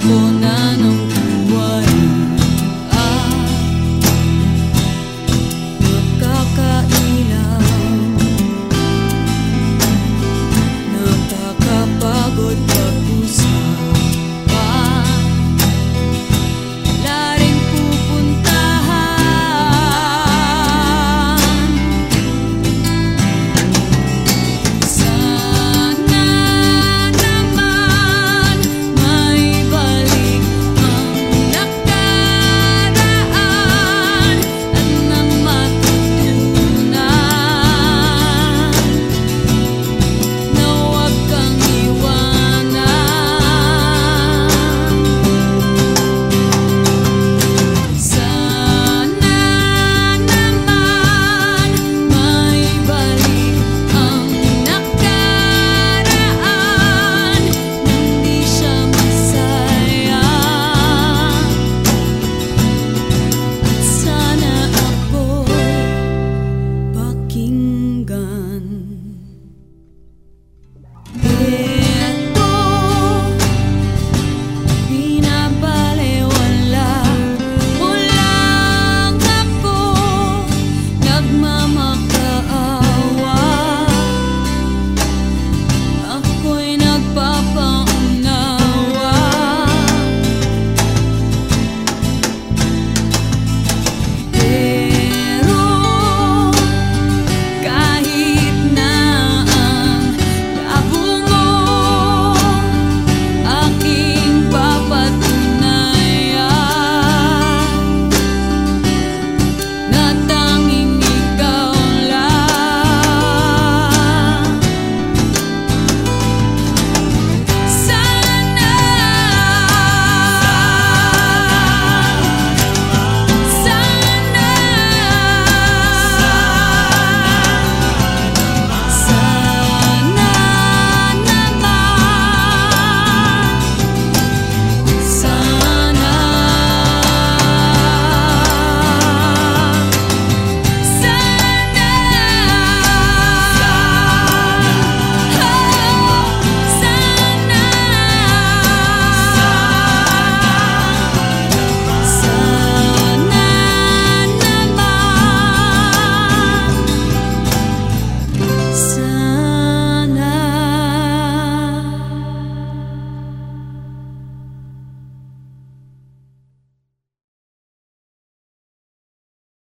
Unutun